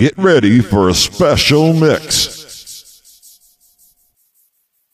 Get ready for a special mix.